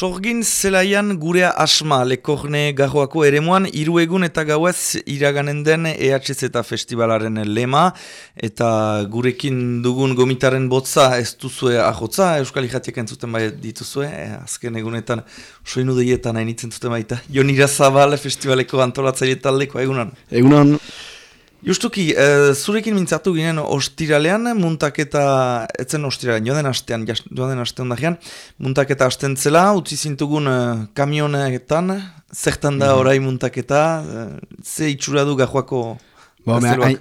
Sorgin zelaian gurea asma. Lekorne garroako eremuan hiru egun eta gauez iraganen den EHZ eta festivalaren lema. Eta gurekin dugun gomitaren botza ez duzue ahotza Euskal Ijatiek entzuten bai dituzue. E, azken egunetan soinu deietan hainitzen zuten baita. Jonira Zabal festivaleko antolatzaile taldeko egunan Egunan Justuki, e, zurekin mintzatu ginen ostiralean, muntaketa, etzen ostiralean, joan den astean, joan den astean dajean, muntaketa asten zela, utzi zintugun e, kamionetan, zertan da mm orai muntaketa, e, ze itxura du gajoako Ba,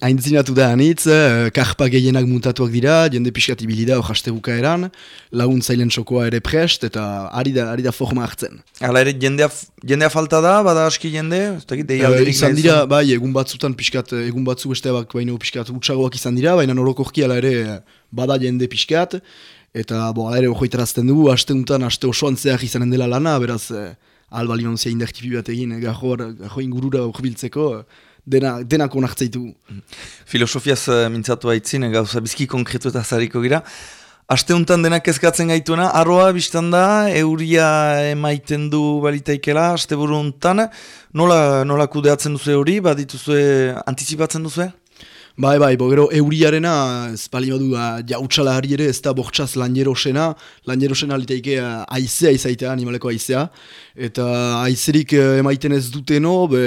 hain zinatu da anitz, uh, karpa gehienak mutatuak dira, jende pixkat ibili da horaste bukaeran, lagun zailen txokoa ere prest, eta ari da, ari da forma hartzen. Hala ere, jendea, jendea falta da, bada aski jende? Uh, izan dira, bai, egun batzutan pixkat, egun batzu besteak baino pixkat utxagoak izan dira, baina norokorki ala ere bada jende pixkat, eta bo, ala ere ojoitarazten dugu, aste untan, aste osoan zehar izanen dela lana, beraz, eh, alba lionzia indertipi bat egin, gajo, gajo ingurura urbiltzeko, dena, denak onartzaitu. Filosofiaz uh, mintzatu haitzin, gauza bizki konkretu eta zariko gira. Asteuntan denak ezkatzen gaituena, arroa biztan da, euria emaiten du balitaikela, aste buru untan, nola, nola kudeatzen duzu hori, badituzue, antizipatzen duzu? Bai, bai, bo, gero euriarena, ez bali badu, jautxala harri ere, ez da bortxaz lanjerosena, lanjerosena liteike aizea izaitea, animaleko aizea, eta aizerik eh, emaiten ez duteno, be,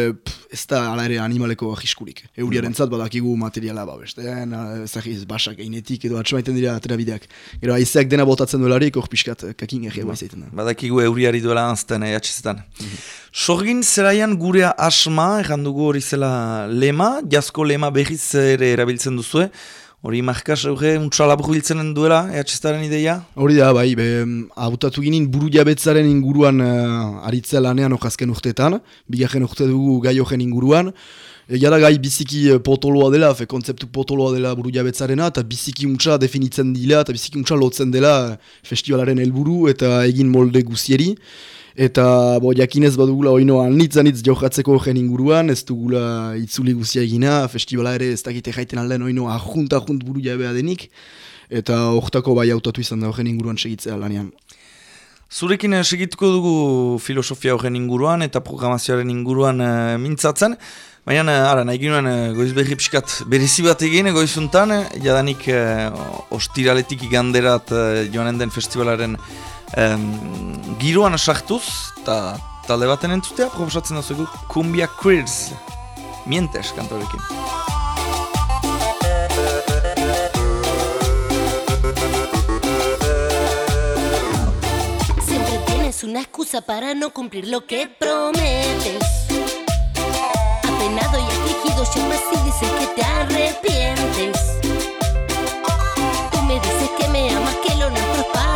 ez da ala ere animaleko jiskurik. Euriaren zat badakigu materiala, ba, beste, ez basak einetik, edo atxamaiten dira aterabideak. Gero aizeak dena botatzen duelarik, hor pixkat kakin egi ba, izaiten da. Badakigu euriari duela anzten, eh, atxizetan. Mhm. Sorgin zeraian gurea asma, errandugu hori zela lema, jasko lema behiz ere erabiltzen duzue. Hori markas euge, untsalabru biltzen duela, ehatxestaren ideia? Hori da, bai, hautatu ginen buru jabetzaren inguruan uh, aritzea lanean okazken urteetan, bigarren urte dugu gai horren inguruan. Egia da gai biziki eh, potoloa dela, fe kontzeptu potoloa dela buru jabetzarena, eta biziki untsa definitzen dila, eta biziki untsa lotzen dela festivalaren helburu eta egin molde guzieri. Eta bo, jakinez badugula oino anitzanitz jokatzeko gen inguruan, ez dugula itzuli guzia egina, festivala ere ez dakite jaiten aldean oino ahunt ahunt buru jabea denik, eta ortako bai autatu izan da horren inguruan segitzea lanean. Zurekin eh, segituko dugu filosofia horren inguruan eta programazioaren inguruan uh, mintzatzen, baina uh, ara, nahi ginoen goiz behi pixkat berezi bat egin goizuntan, jadanik uh, ostiraletik iganderat uh, joanen den festivalaren um, giroan sartuz, eta talde baten entzutea, proposatzen da Kumbia Queers, mientes kantorekin. Siempre tienes una excusa para no cumplir lo que prometes. Apenado y afligido, yo así dices que te arrepientes. Tú me dices que me amas, que lo nuestro es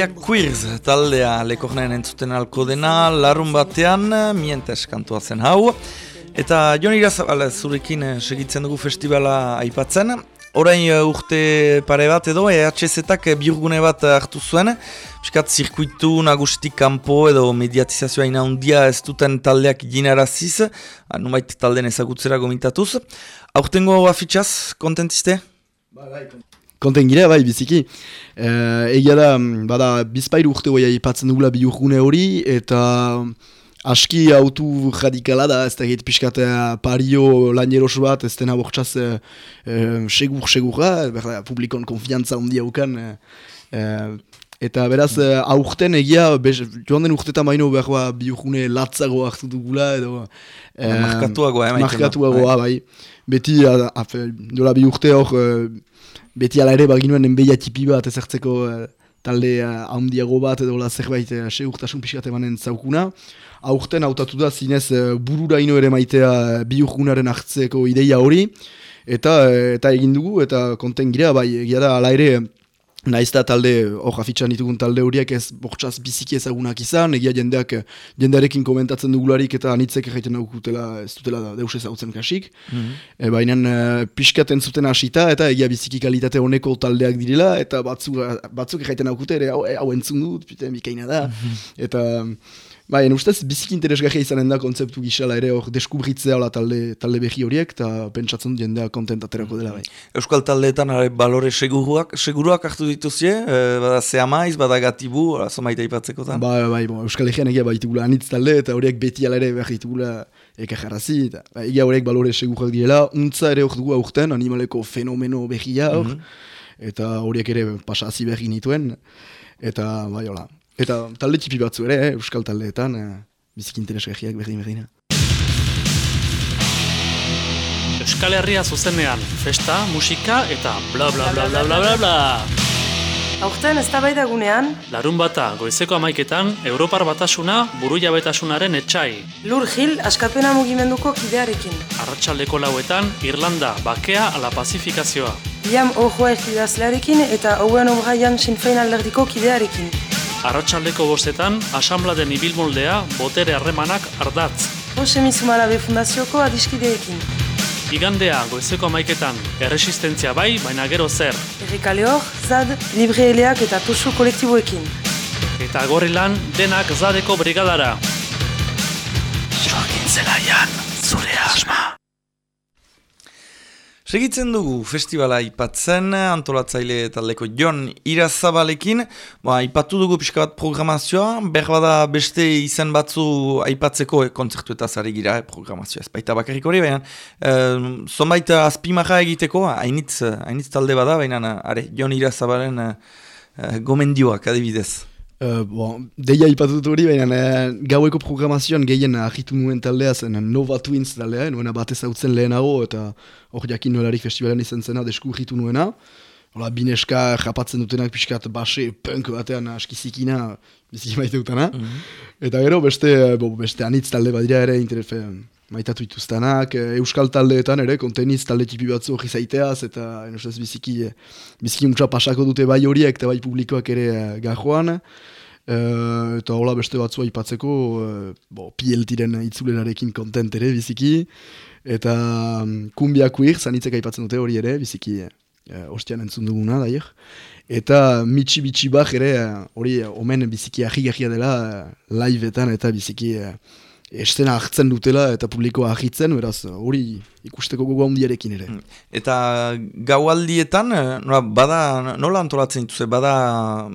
Cumbia Queers taldea lekornean entzuten alko dena, larun batean, mientes kantua zen hau. Eta Jon Irazabala zurekin eh, segitzen dugu festivala aipatzen. Orain eh, urte pare bat edo, EHZ-etak biurgune bat hartu zuen. Piskat zirkuitu nagusitik kanpo edo mediatizazioa ina hundia ez duten taldeak ginaraziz. Numait talden ezagutzera gomintatuz. Aurtengo afitxaz, kontentiste? Konten gira, bai, biziki. Uh, egia da, mm, bada, bizpairu urte goia ipatzen dugula biurgune hori, eta aski autu radikala da, ez da egit pixkatea pario lanierosu bat, ez dena bortxaz uh, segur, segurra, berda, publikon konfiantza ondia ukan, uh, Eta beraz, mm. aurten egia, bez, joan den urtetan baino behar ba, biurgune latzago hartu dugula, edo... Eh, markatuagoa, eh, Markatuagoa, bai. Beti, dola bi urte hor, beti ala ere baginuen enbeia tipi bat ezertzeko uh, talde handiago bat edo zerbait uh, segurtasun pixkat emanen zaukuna. Aurten hautatu da zinez uh, burura ino ere maitea uh, bi urgunaren hartzeko ideia hori. Eta, eta egin dugu eta konten gira, bai, egia da ala ere Naiz da talde, hor afitxan ditugun talde horiek ez bortxaz biziki ezagunak izan, egia jendeak jendearekin komentatzen dugularik eta anitzek egiten daukutela ez dutela da, deus ezagutzen kasik. Mm -hmm. e, Baina e, pixkaten zuten hasita eta egia biziki kalitate honeko taldeak direla eta batzuk, batzuk egiten daukute ere hau, hau entzun dut, bikaina da. Mhm. Eta... Bai, en ustez, biziki interesgarria izanen da kontzeptu gisala ere hor deskubritzea la talde, talde behi horiek, eta pentsatzen jendea kontentaterako dela bai. Euskal taldeetan are, balore seguruak, seguruak hartu dituzie, e, bada zea maiz, bada gatibu, zomaita ipatzeko da? Bai, bai, bon, Euskal Egean egia baitugula anitz talde, eta horiek beti ala ere behar ditugula eka jarrazi, eta bai, egia horiek balore seguruak direla, untza ere hor dugu aurten, animaleko fenomeno behia hor, mhm. eta horiek ere pasazi behi nituen, eta bai, hola, Eta talde tipi batzu ere, eh, euskal taldeetan, eh, bizik interesgarriak berdin berdina. Euskal Herria zuzenean, festa, musika eta bla bla bla bla bla bla bla. Aurten ez gunean Larun bata, goizeko amaiketan, Europar batasuna buru jabetasunaren etxai Lur Gil, askapena mugimenduko kidearekin. Arratxaldeko lauetan, Irlanda, bakea ala pazifikazioa. Liam Ojoa ekidazlearekin eta Owen O'Brien Sinfein alderdiko kidearekin Arratxaldeko bostetan, asamladen ibilmoldea, botere harremanak ardatz. Jose Mizumalabe Fundazioko adiskideekin. Igandea, goizeko amaiketan, erresistentzia bai, baina gero zer. Erika Lehor, Zad, Libre Eleak eta Tusu kolektiboekin. Eta gorri lan, denak Zadeko brigadara. Joakin zelaian, zure asma. Segitzen dugu festivala ipatzen, antolatzaile taldeko Jon Irazabalekin. Ba, ipatu dugu pixka bat programazioa, berbada beste izen batzu aipatzeko e, kontzertu eta zari gira e, programazioa. Ez baita bakarrik hori, baina e, zonbait azpimaja egiteko, hainitz, hainitz talde bada, baina are, Jon Irazabalen e, gomendioak adibidez. Uh, bon, deia ipatut hori, baina uh, gaueko programazioan gehien ahitu nuen taldea zen Nova Twins taldea, nuena batez hau zen lehenago, eta hor jakin nolarik festivalen izan zena desku ahitu nuena. Hola, bineska japatzen dutenak pixkat base punk batean askizikina biziki maite dutena. Mm -hmm. Eta gero beste, bo, beste anitz talde badira ere interesfe maitatu ituztanak, eh, euskal taldeetan ere, konteniz talde tipi batzu hori zaiteaz, eta enosez biziki, eh, biziki mutxa pasako dute bai horiek eta bai publikoak ere uh, gajoan. eta hola beste batzua ipatzeko, uh, bo, pieltiren itzulerarekin kontent ere biziki. Eta um, kumbia queer, zanitzek aipatzen dute hori ere, biziki uh, ostian entzun duguna, dair. Eta mitsi bitsi bak ere, hori omen biziki ahi dela live-etan eta biziki estena hartzen dutela eta publikoa ahitzen, beraz, hori ikusteko gogo handiarekin ere. Mm. Eta gaualdietan, eh, nola, bada, nola antolatzen dituze, bada,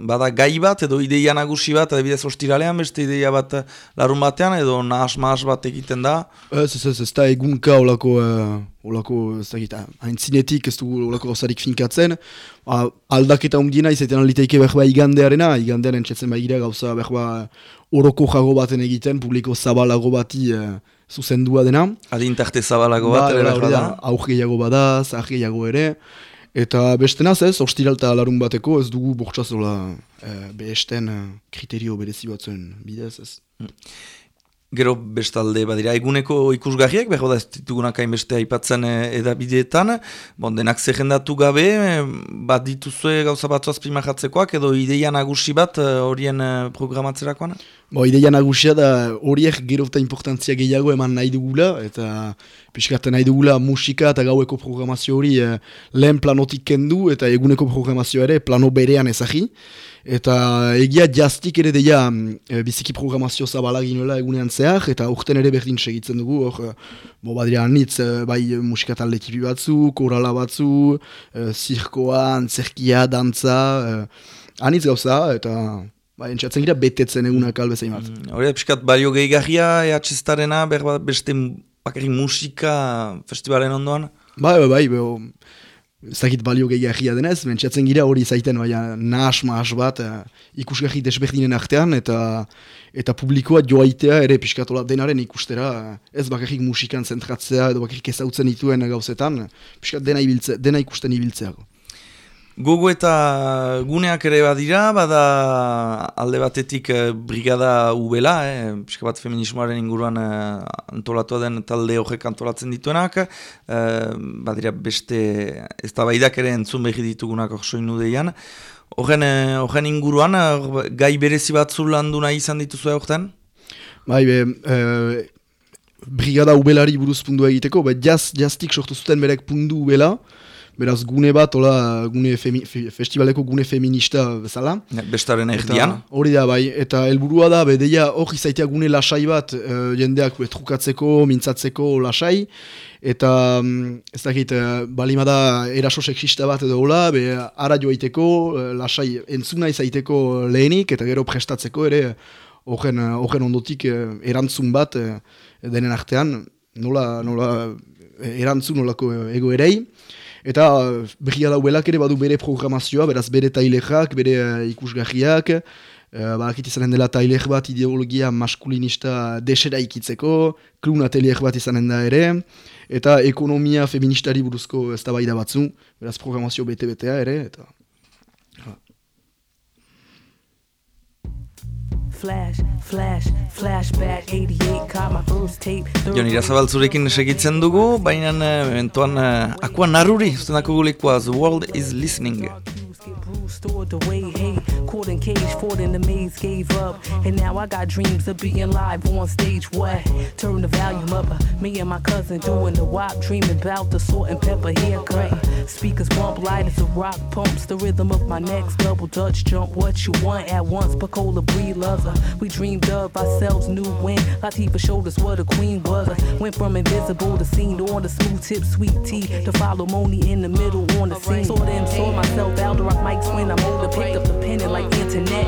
bada gai bat edo ideia nagusi bat, adibidez ostiralean beste ideia bat eh, larun batean edo nahas-mahas bat egiten da? Ez, ez, ez, ez da egunka olako, uh, olako ez da hain zinetik ez du olako osarik finkatzen, aldaketa umdiena izaten aliteike behar igandearena, igandearen txetzen behar gauza behar oroko jago baten egiten, publiko zabalago bati uh, zuzendua dena. Adintarte zabalago bat, ba, da, da, aurgeiago bada, zahrgeiago ere. Eta beste naz ez, ostiralta larun bateko, ez dugu bortxazola uh, behesten uh, kriterio berezi batzuen bidez ez. Mm. Gero bestalde badira eguneko ikusgarriak, behar da ez ditugunak hainbeste aipatzen eh, edabideetan, bon, denak zerrendatu gabe, eh, bat dituzue gauza batzu azpimajatzekoak, edo ideia nagusi bat eh, horien programatzerakoan? Bo, ideia nagusia da horiek gero eta importantzia gehiago eman nahi dugula, eta pixkat nahi dugula musika eta gaueko programazio hori eh, lehen planotik kendu, eta eguneko programazio ere plano berean ezagi. Eta egia jaztik ere deia e, biziki programazio zabala ginoela egunean zehar, eta urten ere berdin segitzen dugu, hor, e, bo badira anitz, e, bai musika talde tipi batzu, korala batzu, e, zirkoa, antzerkia, dantza, e, anitz gauza, eta bai, entzatzen gira betetzen egunak albezain bat. Mm, Hori, piskat balio gehigarria, ehatxestarena, beste bakarrik musika festivalen ondoan? Bai, bai, bai, zakit balio gehiagia denez, mentxatzen gira hori zaiten baina nahas mahas bat uh, ikusgarri desberdinen artean eta eta publikoa joaitea ere piskatola denaren ikustera uh, ez bakarrik musikan zentratzea edo bakarrik ezautzen dituen gauzetan, piskat dena, ibiltze, dena ikusten ibiltzeago. Gogo eta guneak ere badira, bada alde batetik eh, brigada ubela, eh, pixka bat feminismoaren inguruan eh, antolatua den talde horrek antolatzen dituenak, eh, badira beste ez da baidak ere entzun behi ditugunak orsoinu deian. Horren, eh, inguruan, eh, gai berezi batzu landu nahi izan dituzu egiten? Bai, be, eh, brigada ubelari buruz pundu egiteko, be, jaz, sortu zuten berek pundu ubela, beraz gune bat, ola, gune femi, festivaleko gune feminista bezala. Bestaren erdian. Hori da, bai, eta helburua da, bedeia hor izaitea gune lasai bat, uh, jendeak trukatzeko, mintzatzeko lasai, eta um, ez dakit, uh, balimada eraso seksista bat edo hola, be, ara joaiteko, uh, lasai entzuna izaiteko lehenik, eta gero prestatzeko ere, horren ondotik erantzun bat, denen artean, nola, nola erantzun nolako ego Eta behia dauelak ere badu bere programazioa, beraz bere tailexak, bere uh, ikusgarriak, uh, bakit izanen dela tailex bat ideologia maskulinista desera ikitzeko, klun atelier bat izanen da ere, eta ekonomia feministari buruzko ez batzu, beraz programazio bete-betea ere, eta... Flash, flash, flashback, 88, caught my first tape. Joni Razabal segitzen dugu, baina mentuan uh, eh, akuan narruri, usten dako The World is Listening. Stored away hate. Caught in cage, fought in the maze, gave up. And now I got dreams of being live on stage. What? Turn the volume up. Uh, me and my cousin doing the wop, dreaming about the salt and pepper haircut. Speakers bump light as a rock pumps the rhythm of my next double dutch jump. What you want at once, Pacola breed loves. We dreamed of ourselves, new win. Latifah showed us what a queen was. Uh, went from invisible to seen on the smooth tip, sweet tea. To follow Moni in the middle on the scene. Saw them, saw myself, Alderock mics when I'm older. Picked up the pen and like internet.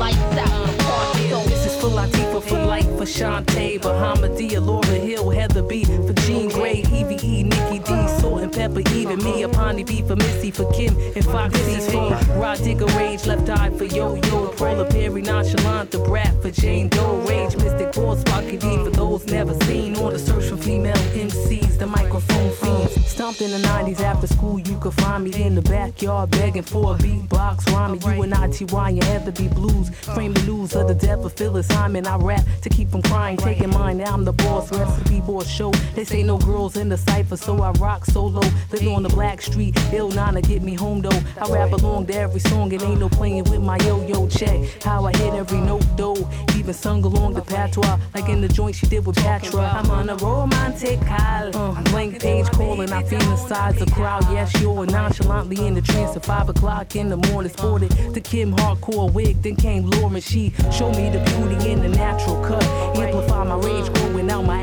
This is for Latifah, for life, for Shantae, Bahamadia, Laura Hill, Heather B, for Jean Grey, EVE, Nikki D, Salt and Pepper, even me, Apani B, for Missy, for Kim, and Foxy, for Rod Digger, Rage, Left Eye, for Yo Yo, Prola Perry, Nonchalant, The Brat, for Jane Doe, Rage, Mystic Boss, Pocky D, for those never seen, on the search for female MCs, the microphone fiends. Stomped in the 90s after school, you could find me in the backyard begging for a beatbox rhyming. You and I, ITY and Heather B Blues, frame the news of the death of Phyllis Hyman. I rap to keep from crying, taking mine. Now I'm the boss, recipe boy show. They say no girls in the cipher, so I rock solo. Living on the black street, ill nana get me home though. I rap along to every song, it ain't no playing with my yo yo check. How I hit every note though, even sung along the patois, like in the joint she did with Patra. I'm on a romantic call, uh, blank page calling, I feel the size of crowd. Yes, you're nonchalantly in the trance at five o'clock in the morning. Sported the Kim hardcore wig, then came Lauren. She showed me the beauty in the natural cut. Amplify my rage, growing out my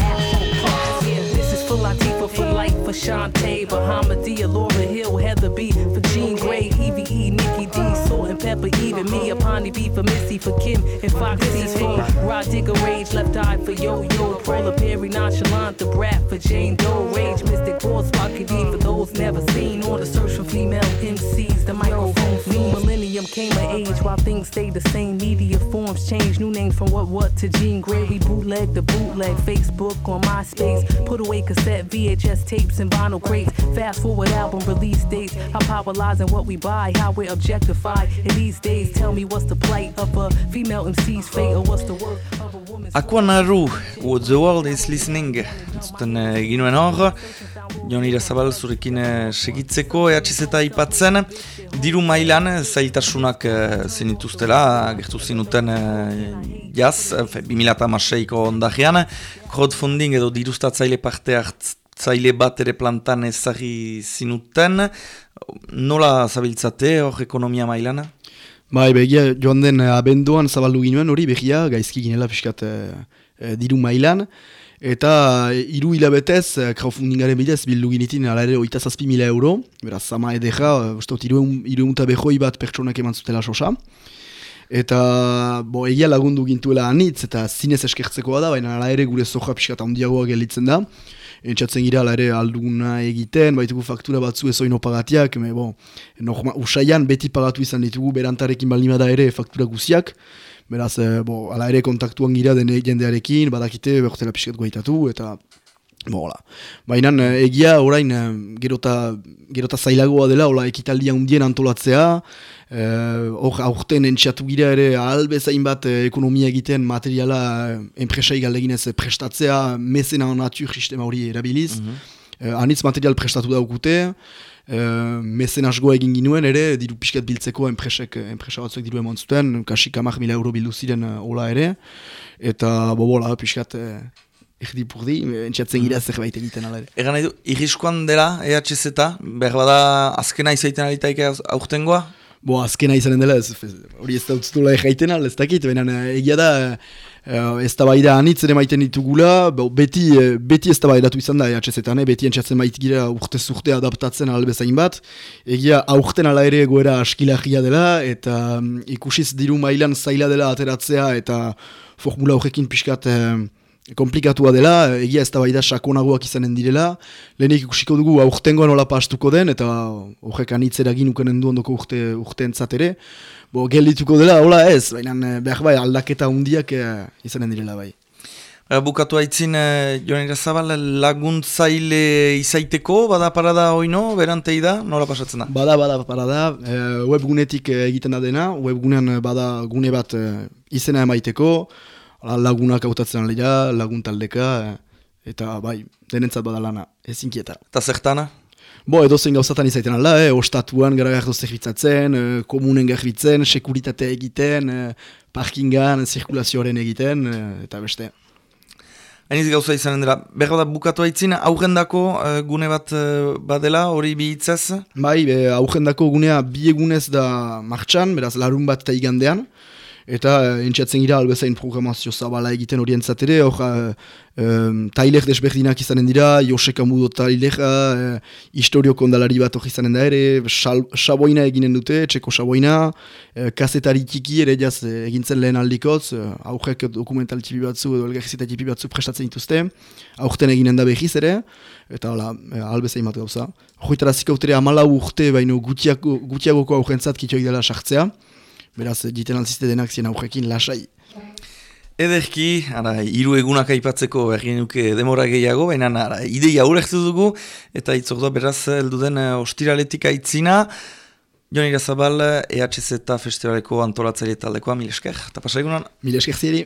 for Latifah, for life, for Shantae, Bahamadia, Laura Hill, Heather B, for Jean Grey, EVE, Nikki D, Salt and Pepper, even me, A Apani B, for Missy, for Kim, and Foxy, for Rod Digger, Rage, Left Eye, for Yo Yo, Prola Perry, Nonchalant, The Brat, for Jane Doe, Rage, Mystic Boss, Pocky D, for those never seen, on the search for female MCs, the microphone fiend. Millennium came of age while things stayed the same. Media forms changed, new names from what what to Jean Grey. We bootleg the bootleg, Facebook on MySpace. Put away cassette, VHS tapes, and vinyl crates. Fast forward album release dates. How popularizing what we buy, how we're objectified. In these days, tell me what's the plight of a female MC's fate, or what's the work of a woman's. Aquanaru, what the world is listening. Zuten uh, ginuen hor, Jon Irazabal zurekin eh, segitzeko EHZ eta ipatzen. Diru mailan eh, zailtasunak zenituztela, gertu zinuten uh, jaz, uh, 2006ko ondajean. Crowdfunding edo diruztatzaile parte hartzaile bat ere plantan ezagri zinuten. Nola zabiltzate hor ekonomia mailana? Bai, begia joan den abenduan zabaldu ginoen hori begia, gaizki ginela fiskat diru mailan. Eta hiru hilabetez, eh, crowdfundingaren bidez, bildu ginitin, ala ere, oita zazpi mila euro. Beraz, zama edera, eh, ustot, hiru egunta behoi bat pertsonak eman zutela sosa. Eta, bo, egia lagundu gintuela anitz, eta zinez eskertzekoa da, baina ala ere gure soja pixka handiagoa gelitzen da. Entzatzen gira, ere, alduna egiten, baitugu faktura batzu ez oino pagatiak, me, bo, usaian beti pagatu izan ditugu, berantarekin balimada ere faktura guziak. Beraz, e, bo, ala ere kontaktuan gira den jendearekin, badakite, behortela pixkat guaitatu, eta... Bo, Baina eh, egia orain eh, gerota, gerota zailagoa dela, hola, ekitaldia hundien antolatzea, hor e, aurten entxatu gira ere albezain bat ekonomia egiten materiala enpresai galdeginez prestatzea, mezena natur sistema hori erabiliz. Mm anitz material prestatu daukute, Uh, mezenasgoa egin ginuen ere, diru pixkat biltzeko enpresek, enpresa batzuek diru emon zuten, kasi kamak mila euro bildu ziren uh, ola ere, eta bobola pixkat uh, erdi purdi, entxatzen gira mm. zerbait egiten ala ere. Egan nahi du, irriskoan dela EHZ eta, behar bada azkena izaiten alitaik aurtengoa? Bo, azkena izanen dela, hori ez da utztula egaiten ez dakit, baina egia da, ez da baida anitz ere maiten ditugula, beti, eh, beti ez da baidatu izan da EHZ-etan, eh? beti entzatzen bait gira urte zurte adaptatzen albezain bat. Egia aurten ala ere goera askilagia dela, eta um, ikusiz diru mailan zaila dela ateratzea, eta formula horrekin pixkat komplikatua dela, egia ez da baida sakonagoak izanen direla, lehenik ikusiko dugu aurtengoan nola pastuko den, eta horrek anitzera ginukenen du ondoko urte, urte entzatere, bo geldituko dela, hola ez, baina eh, behar bai aldaketa hundiak eh, izanen direla bai. E, bukatu haitzin, e, Joan Irazabal, laguntzaile izaiteko, bada parada oino, berantei da, nola pasatzen da? Bada, bada parada, e, webgunetik egiten da dena, webgunean bada gune bat e, izena emaiteko, lagunak hautatzen alea, lagun taldeka, eta bai, denentzat bada lana, ez inkieta. Eta zertana? Bo, edo zein gauzatan izaiten alda, eh? ostatuan gara gardo zerbitzatzen, eh, komunen garbitzen, sekuritatea egiten, eh, parkingan, zirkulazioaren egiten, eh, eta beste. Hainiz gauza izanen dira, behar da bukatu haitzin, aurrendako uh, gune bat uh, badela, hori bihitzaz? Bai, aurrendako gunea bi egunez da martxan, beraz larun bat eta igandean, eta uh, entxatzen gira albezain programazio zabala egiten orientzatere, hor uh, um, tailek desberdinak izanen dira, Josek Amudo tailek, uh, historio kondalari bat hori izanen da ere, saboina eginen dute, txeko saboina, uh, kasetari tiki ere jaz egintzen lehen aldikotz, uh, aurrek dokumental tipi batzu edo elgarrizita tipi batzu prestatzen dituzte, aurten eginen da behiz ere, eta hala, albezain bat gauza. Hoitara zikautere amala urte, baino gutiago, gutiagoko aurrentzat kitioik dela sartzea, beraz, jiten altziste denak zien aurrekin lasai. Ederki, ara, iru egunak aipatzeko egin nuke demora gehiago, baina ara, ideia aurreztu dugu, eta itzordua beraz, elduden uh, ostiraletik aitzina, Jon Irazabal, EHZ eta Festivaleko antolatzaile taldekoa, mil esker, eta pasa egunan? Mil esker ziri.